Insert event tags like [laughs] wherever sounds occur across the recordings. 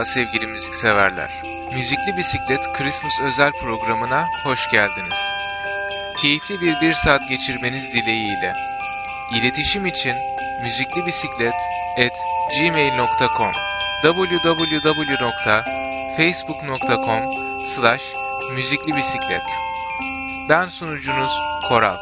Merhaba sevgili müzikseverler. Müzikli Bisiklet Christmas özel programına hoş geldiniz. Keyifli bir bir saat geçirmeniz dileğiyle. İletişim için müziklibisiklet@gmail.com www.facebook.com slash müziklibisiklet Ben sunucunuz Koral.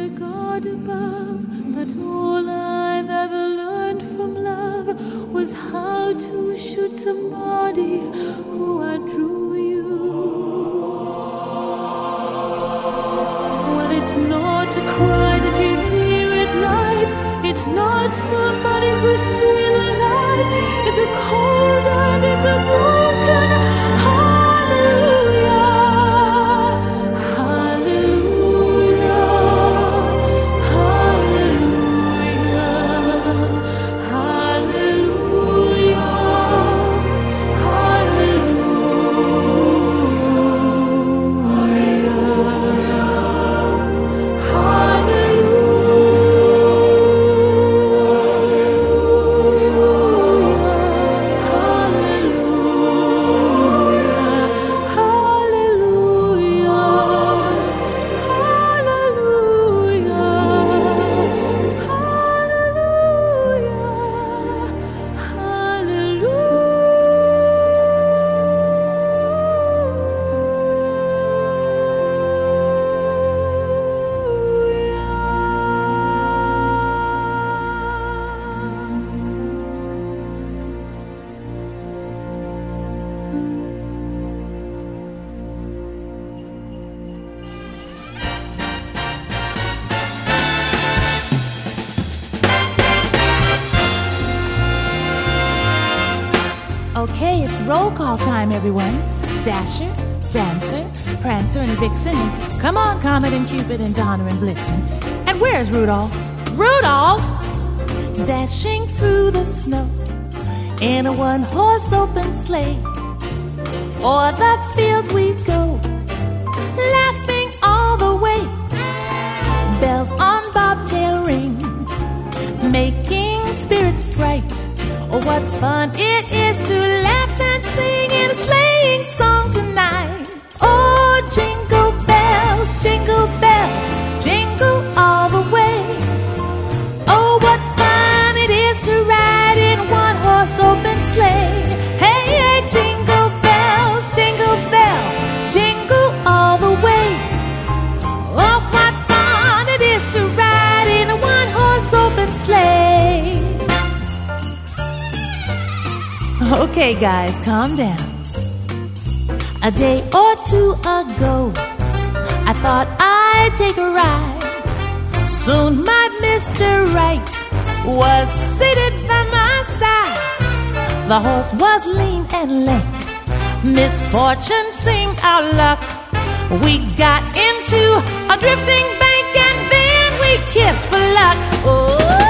a God above, but all I've ever learned from love was how to shoot somebody who drew you. Well, it's not a cry that you hear at night, it's not somebody who's seen the light, it's a cold and it's a broken everyone. Dasher, Dancer, Prancer, and Vixen, and come on, Comet and Cupid and Donner and Blitzen. And where's Rudolph? Rudolph! Dashing through the snow in a one horse open sleigh. O'er the fields we go, laughing all the way. Bells on bobtail ring, making spirits bright. Oh, what fun it is to laugh and sing in a sleighing song tonight. Okay, guys, calm down. A day or two ago, I thought I'd take a ride. Soon my Mr. Right was seated by my side. The horse was lean and lank. Misfortune seemed our luck. We got into a drifting bank and then we kissed for luck. Oh,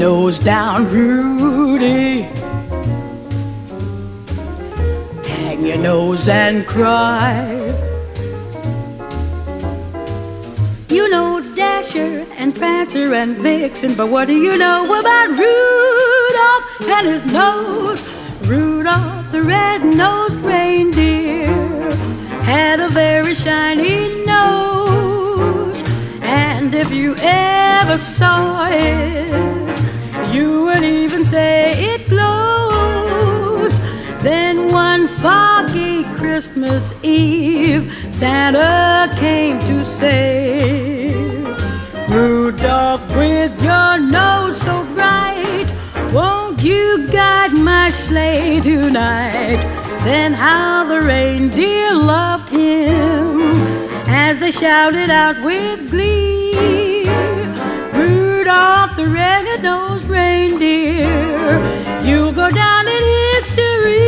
Nose down, Rudy. Hang your nose and cry. You know Dasher and Prancer and Vixen, but what do you know about Rudolph and his nose? Rudolph the red-nosed reindeer had a very shiny nose, and if you ever saw it, you would even say it blows. Then one foggy Christmas Eve, Santa came to say, Rudolph, with your nose so bright, won't you guide my sleigh tonight? Then how the reindeer loved him as they shouted out with glee. Rudolph the red-nosed reindeer, you'll go down in history.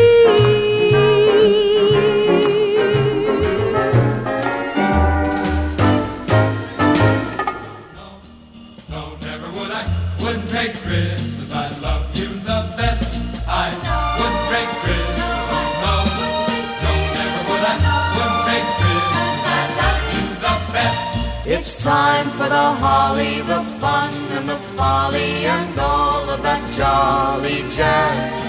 No, never would I. Wouldn't trade Christmas. I love you the best. I wouldn't trade Christmas. Oh no. No, never would I. Wouldn't trade Christmas. I love you the best. It's time for the holly, the fun and the folly and all of that jolly jazz.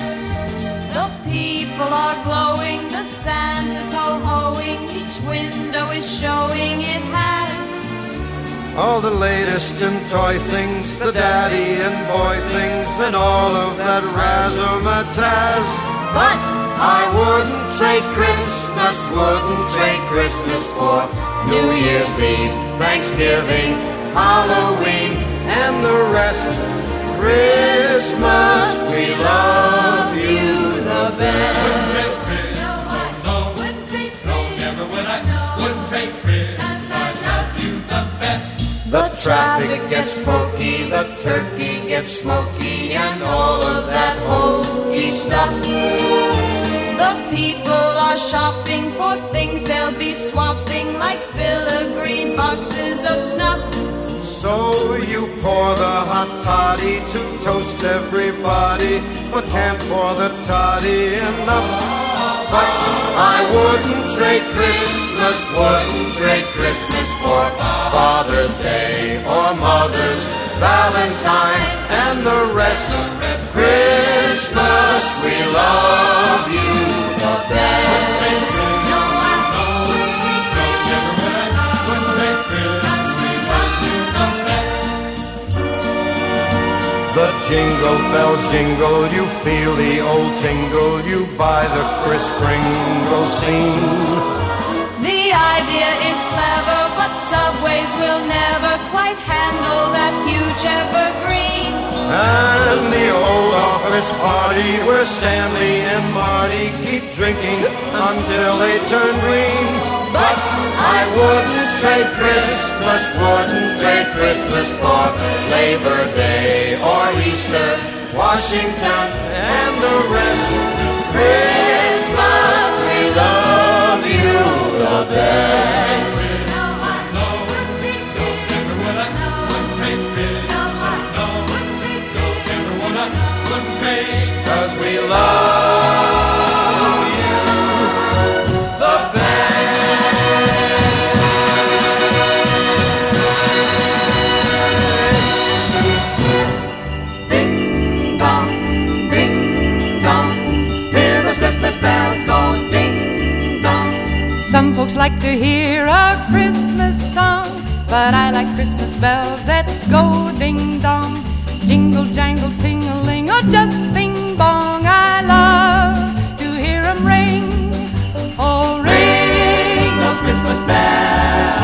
The people are glowing, the Santa's ho-hoing, each window is showing it has. All the latest in toy things, the daddy and boy things, and all of that razzmatazz. But I wouldn't trade Christmas, wouldn't trade Christmas for New Year's Eve, Thanksgiving, Halloween, and the rest. Christmas, we love you the best. The traffic gets pokey, the turkey gets smoky, and all of that hokey stuff. the people are shopping for things they'll be swapping like filigree boxes of snuff. So you pour the hot toddy to toast everybody, but can't pour the toddy enough. But I wouldn't trade Christmas, wouldn't trade Christmas for Father's Day or Mother's Valentine and the rest. Christmas, we love you the best. Jingle bells jingle, you feel the old tingle, you buy the Kris Kringle scene. The idea is clever, but subways will never quite handle that huge evergreen. And this party where Stanley and Marty keep drinking until they turn green. But I wouldn't trade Christmas, wouldn't trade Christmas for Labor Day or Easter, Washington and the rest. Christmas, we love you the best. Love like to hear a Christmas song, but I like Christmas bells that go ding dong. Jingle, jangle, ting-a-ling, or just bing bong. I love to hear 'em ring. Oh, ring those Christmas bells.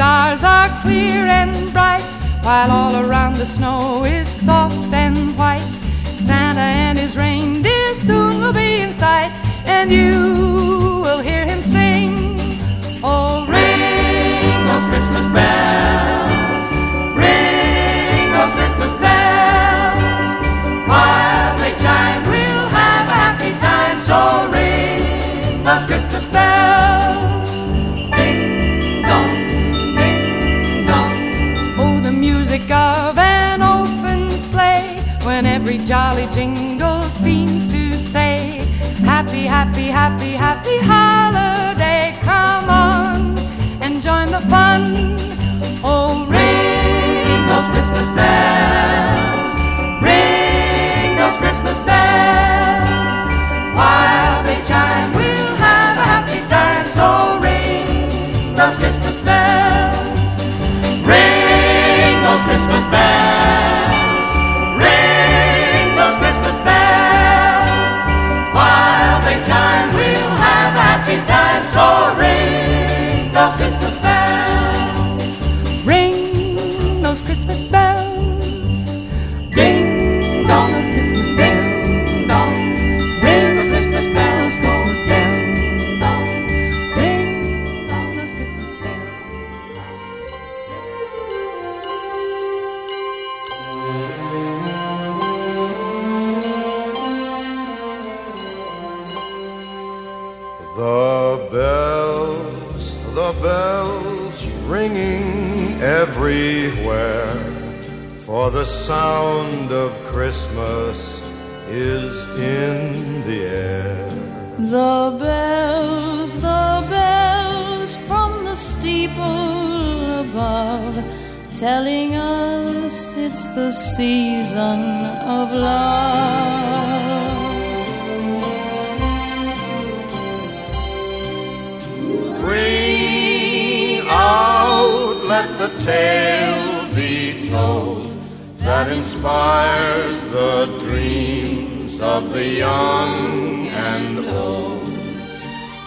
Stars are clear and bright, while all around the snow is soft and white. Santa and his reindeer soon will be in sight, and you jingle seems to say, Happy, happy, happy, happy holiday. Tale be told that inspires the dreams of the young and old.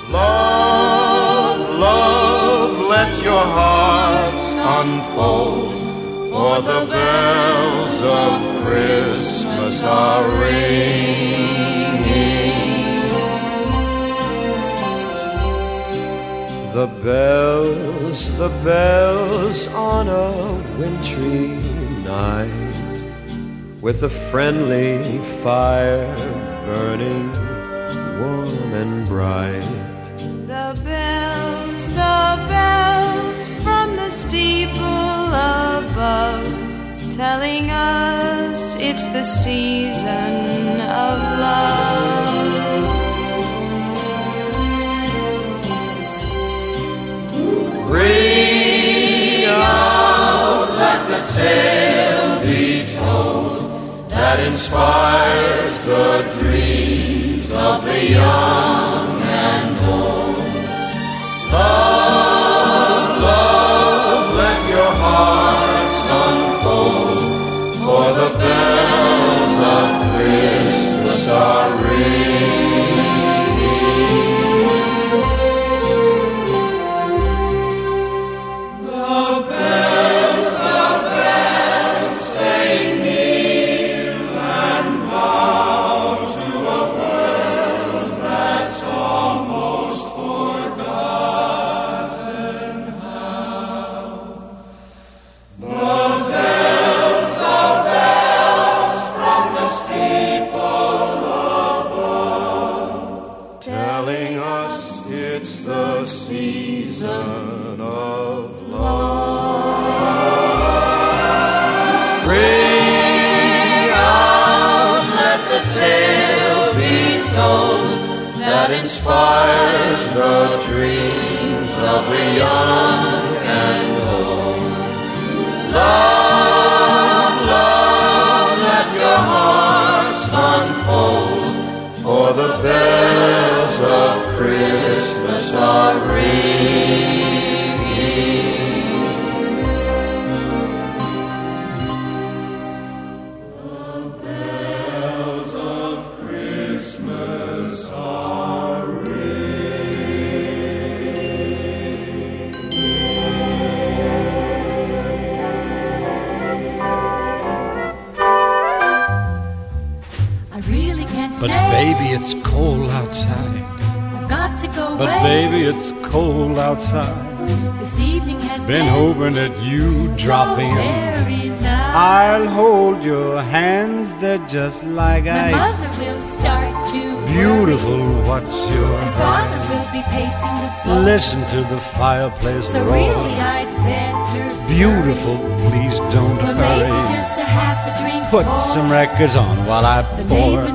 Love, love, let your hearts unfold, for the bells of Christmas are ringing. The bells, the bells on a wintry night, with a friendly fire burning warm and bright. The bells, the bells from the steeple above, telling us it's the season of love. Ring out, let the tale be told that inspires the dreams of the young and old. Love, love, let your hearts unfold, for the bells of the Beautiful, please don't hurry. just a half a drink Put some records on while I pour.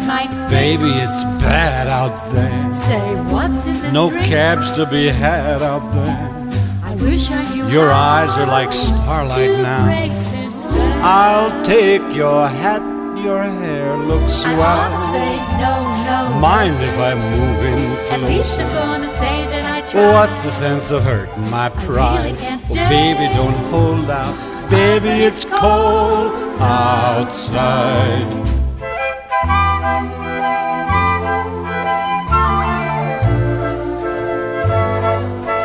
Baby, it's bad out there. say, "What's in this No drink?" cabs to be had out there. I wish I knew. Your eyes are like starlight now. break this spell. I'll take your hat, your hair looks swell. Mind if I move in At least I'm closer? gonna say that I tried. What's the sense of hurting my pride? Oh, baby, don't hold out. Baby, it's cold outside.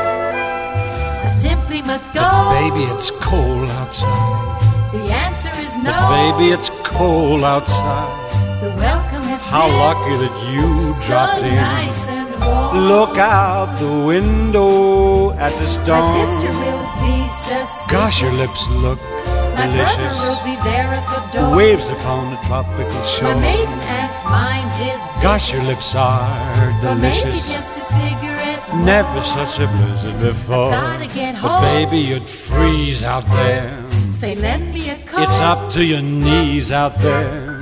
I simply must go. But baby, it's cold outside. the answer is no. But baby, it's cold outside. the welcome has How lucky that you so dropped in. nice. Look out the window at the My storm. sister will be suspicious. Gosh, your lips look My delicious. will be there at the door. Waves upon the tropical My shore. maiden aunt's mind is Gosh, your lips are delicious. just a cigarette. Never such a blizzard before. But baby, you'd freeze out there. Say, lend me a coat. It's up to your knees out there.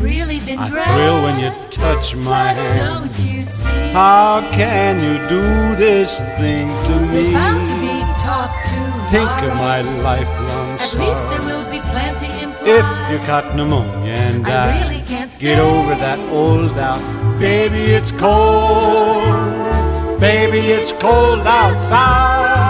Really been I thrill when you touch my hand. Don't you see? How can you do this thing to me? to to Think of my lifelong At least there sorrow. will be plenty If you caught pneumonia and I died, really can't get over that old doubt. Baby, it's cold. Baby, it's cold outside.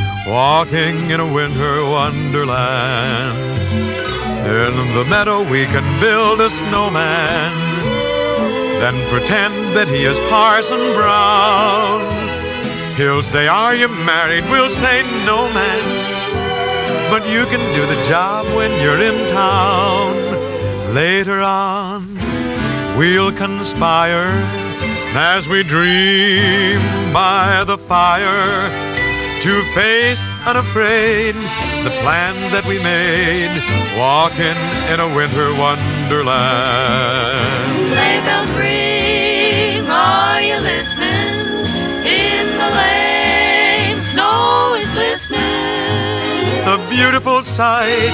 walking in a winter wonderland. In the meadow we can build a snowman, then pretend that he is Parson Brown. He'll say, Are you married? We'll say, No, man. But you can do the job when you're in town. Later on, we'll conspire as we dream by the fire to face unafraid the plans that we made, walking in a winter wonderland. Sleigh bells ring, are you listening? In the lane, snow is glistening. A beautiful sight,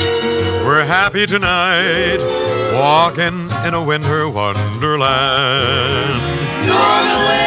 we're happy tonight, walking in a winter wonderland. Gone away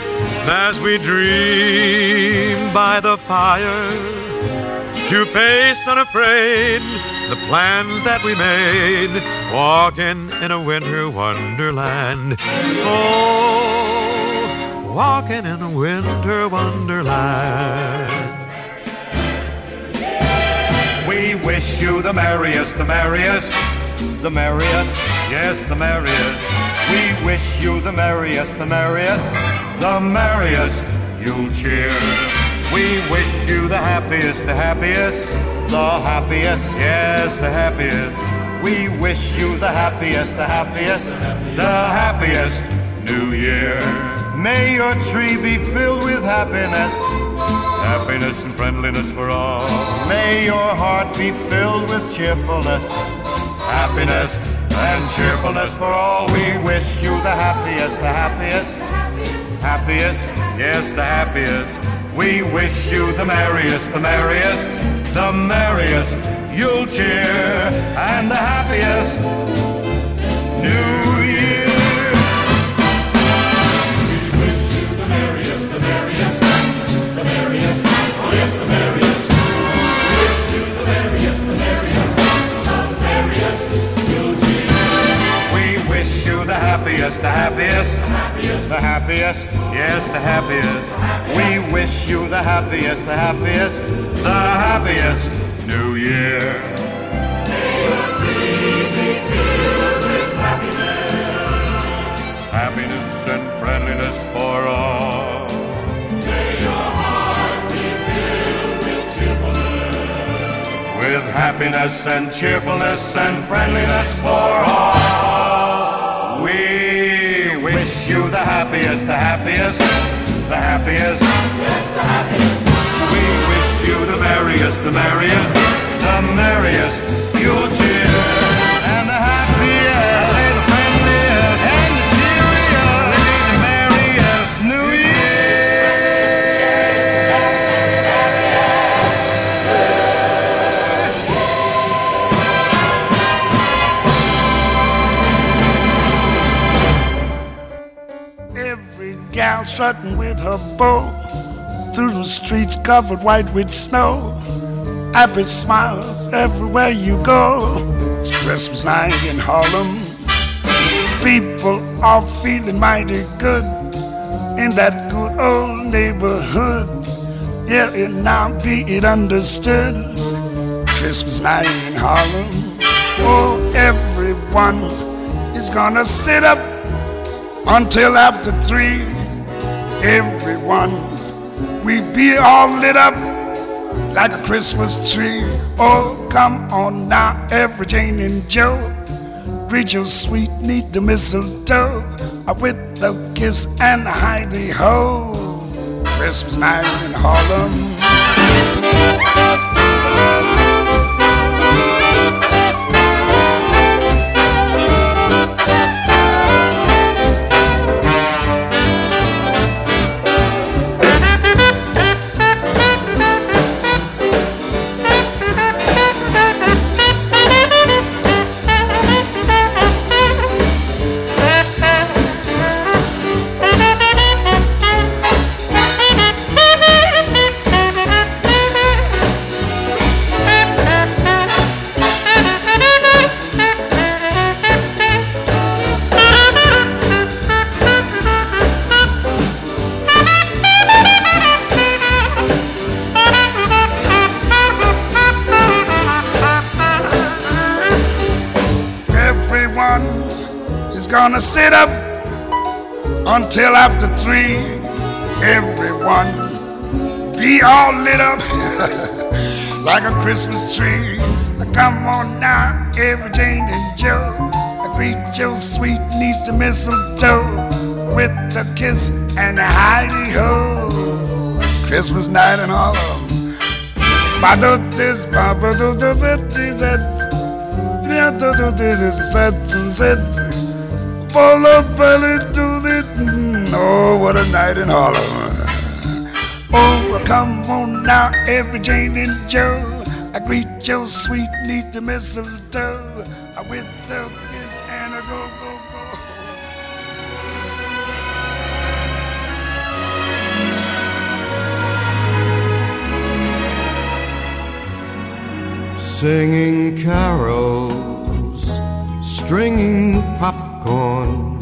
as we dream by the fire to face unafraid the plans that we made, walking in a winter wonderland. Oh, walking in a winter wonderland. We wish you the merriest, the merriest, the merriest, yes, the merriest. We wish you the merriest, the merriest, the merriest. You'll cheer. We wish you the happiest, the happiest, the happiest, yes, the happiest. We wish you the happiest, the happiest, the happiest New Year. May your tree be filled with happiness, happiness and friendliness for all. May your heart be filled with cheerfulness, happiness and cheerfulness for all. We wish you the happiest, the happiest, happiest, yes, the happiest. We wish you the merriest, the merriest, the merriest. You'll cheer and the happiest New happiest, the happiest, the happiest, yes, the happiest. We wish you the happiest, the happiest, the happiest New Year. Happiness and friendliness for all. May your heart be filled with cheerfulness, With happiness and cheerfulness and friendliness for all. We wish you the happiest, the happiest, the happiest. Yes, the happiest. We wish you the merriest, the merriest, the merriest. You'll cheer. Strutting with her bow through the streets covered white with snow. Happy smiles everywhere you go. It's Christmas night in Harlem. People are feeling mighty good in that good old neighborhood. Yeah, it now be it understood. Christmas night in Harlem. Oh, everyone is gonna sit up until after three. Everyone we be all lit up like a Christmas tree. Oh, come on now, every Jane and Joe. Greet your sweet, need the mistletoe with a kiss and a hidey ho. Christmas night in Harlem. Gonna sit up until after three. Everyone be all lit up [laughs] like a Christmas tree. Come on now, every Jane and Joe. Greet your sweet niece to mistletoe with a kiss and a hidey ho. Christmas night in Harlem. Ba-do-dis. Oh, what a night in Harlem. Oh, come on now, every Jane and Joe. I greet your sweet niece the mistletoe I with a kiss and a go, go, go. Singing carols, stringing popcorn,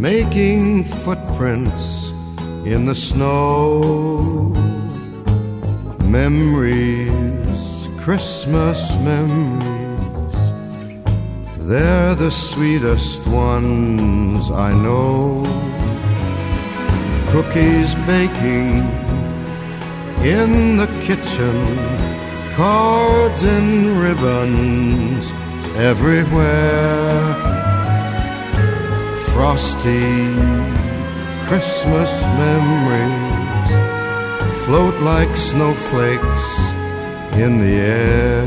making footprints in the snow. Memories, Christmas memories, they're the sweetest ones I know. Cookies baking in the kitchen, cards and ribbons everywhere. Frosty Christmas memories float like snowflakes in the air.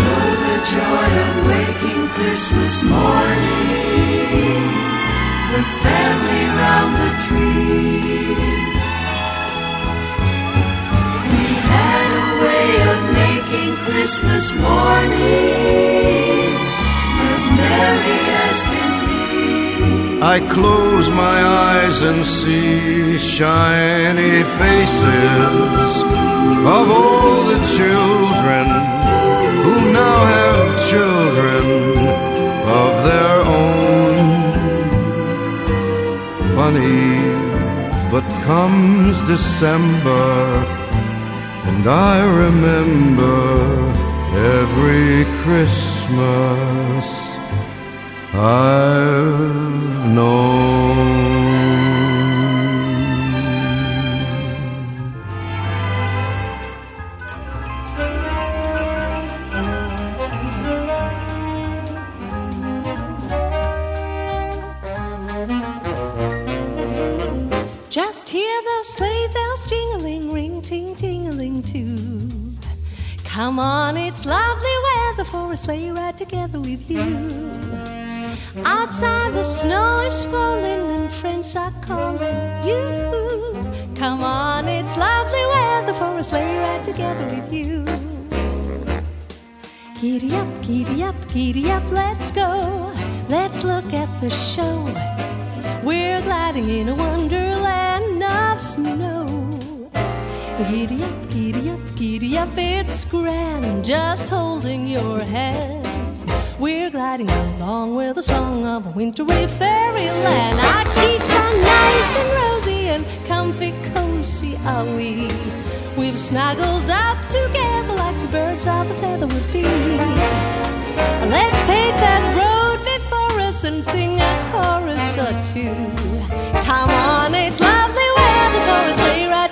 know the joy of waking Christmas morning with family round the tree. We had a way of making Christmas morning I close my eyes and see shiny faces of all the children who now have children of their own. Funny, but comes December, and I remember every Christmas I've known. Just hear those sleigh bells jingling, ring, ting, tingling too. Come on, it's lovely weather for a sleigh ride together with you. Outside the snow is falling and friends are calling you. Come on, it's lovely weather for a sleigh ride together with you. Giddy up, giddy up, giddy up, let's go. Let's look at the show. We're gliding in a wonderland of snow. Giddy up, giddy up, giddy up, it's grand just holding your hand. We're gliding along with the song of a wintry fairyland. Our cheeks are nice and rosy and comfy, cozy are we. We've snuggled up together like two birds of a feather would be. Let's take that road before us and sing a chorus or two. Come on, it's lovely weather for a sleigh ride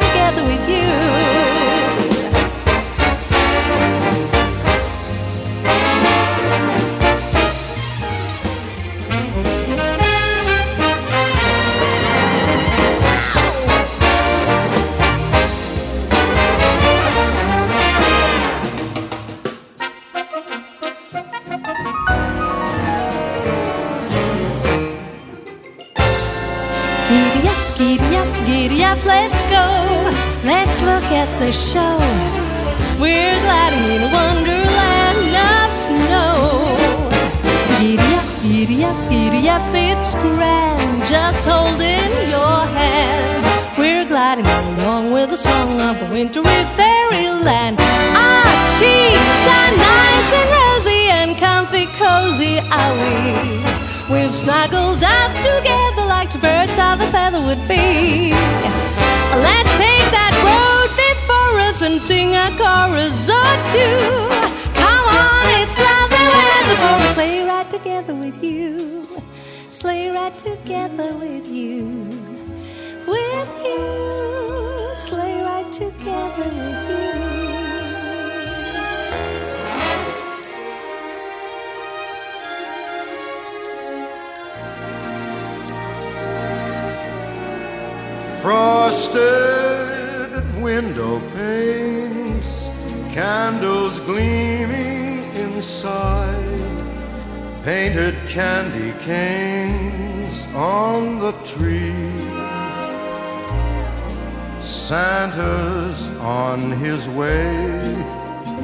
at the show. We're gliding in a wonderland of snow. Giddy up, giddy up, giddy up, it's grand. Just holding your hand. We're gliding along with the song of a wintry fairyland. Our cheeks are nice and rosy and comfy, cozy are we. We've snuggled up together like two birds of a feather would be. Let's take that road before and sing a chorus or two. Come on, it's lovely weather for a sleigh ride together with you. Sleigh ride together with you. With you. Sleigh ride together with you. Frosted window panes, candles gleaming inside, painted candy canes on the tree. Santa's on his way,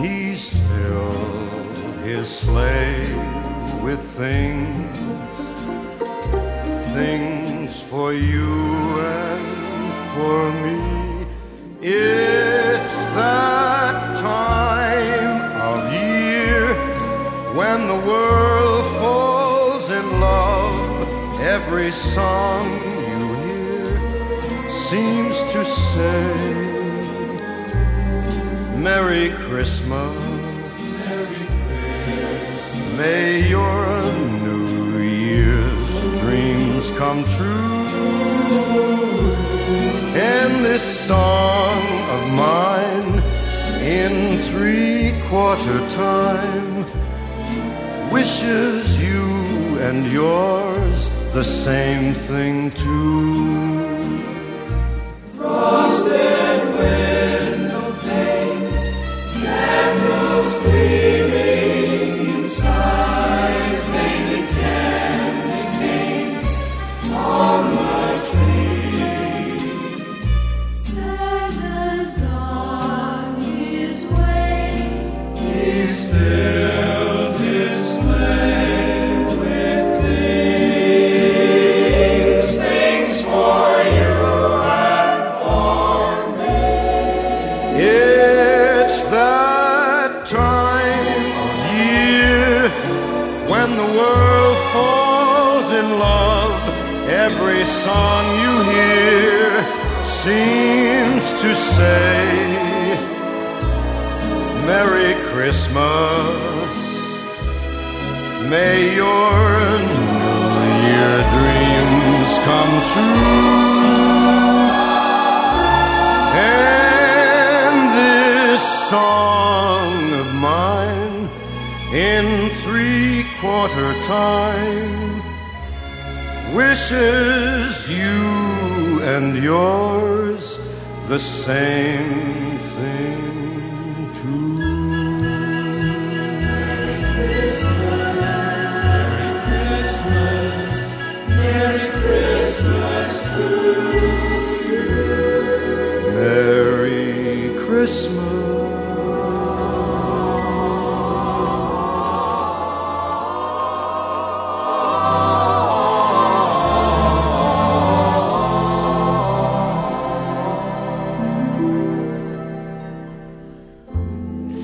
he's filled his sleigh with things things for you and for me. It's that time of year when the world falls in love. Every song you hear seems to say, Merry Christmas. May your New Year's dreams come true. In this song of mine, in three quarter time, wishes you and yours the same thing too.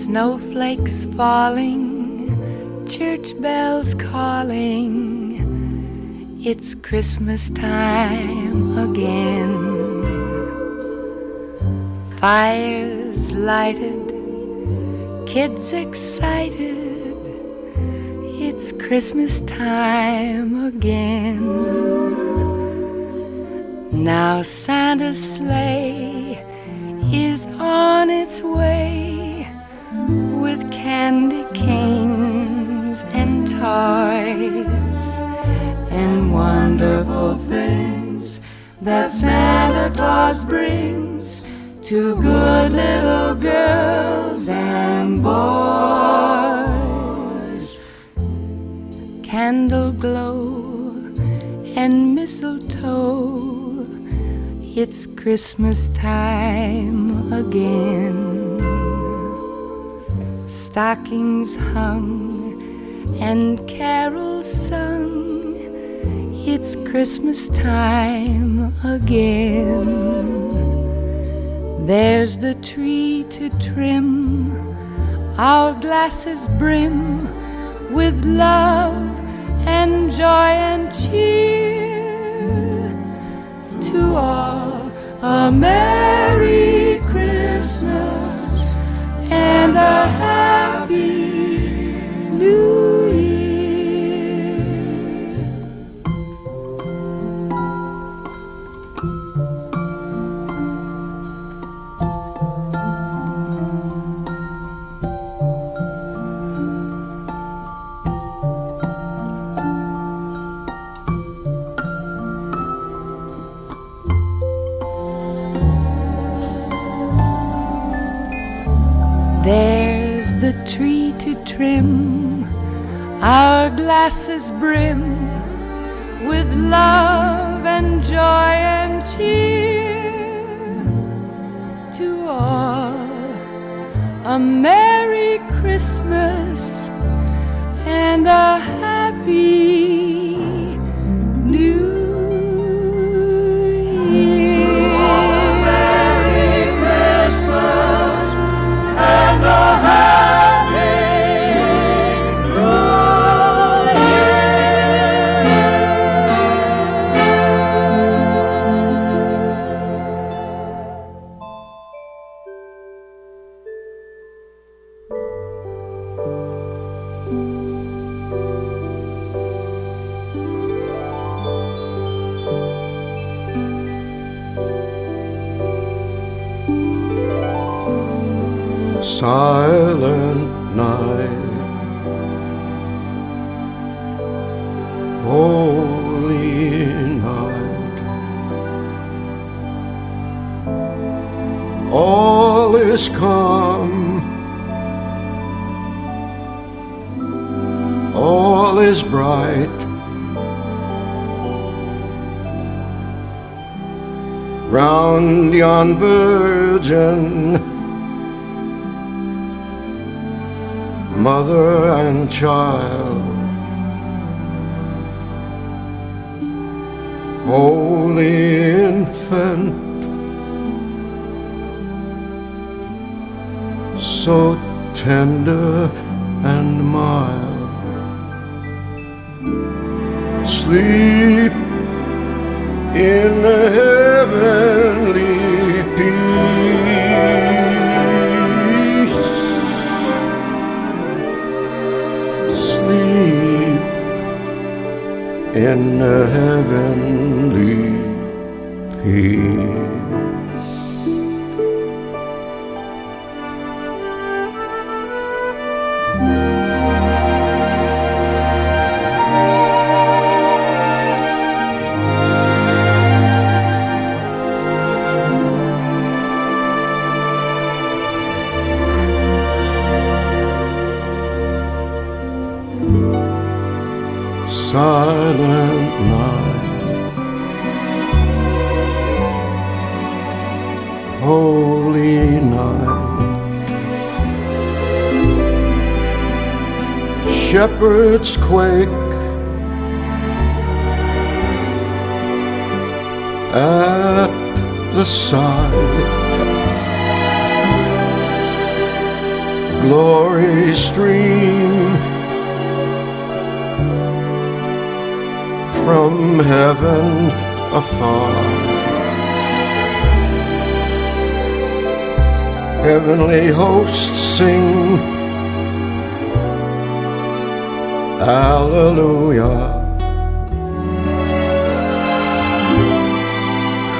Snowflakes falling, church bells calling. It's Christmas time again. Fires lighted, kids excited. It's Christmas time again. Now Santa's sleigh is on its way candy canes and toys and wonderful things that Santa Claus brings to good little girls and boys. Candle glow and mistletoe, it's Christmas time again. Stockings hung and carols sung it's Christmas time again. There's the tree to trim, our glasses brim with love and joy and cheer. To all a Merry Christmas and a Happy New trim, our glasses brim with love and joy and cheer. To all, a Merry Christmas and a all is bright. Round yon virgin mother and child. Holy infant, so tender and mild. Sleep in the heavenly peace. sleep in the heavenly peace. Quake at the sight. Glory stream from heaven afar. Heavenly hosts sing, Alleluia.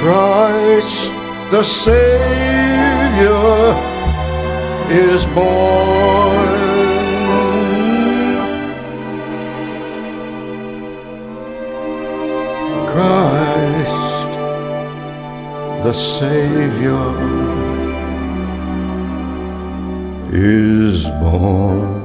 Christ the Savior is born. Christ the Savior is born.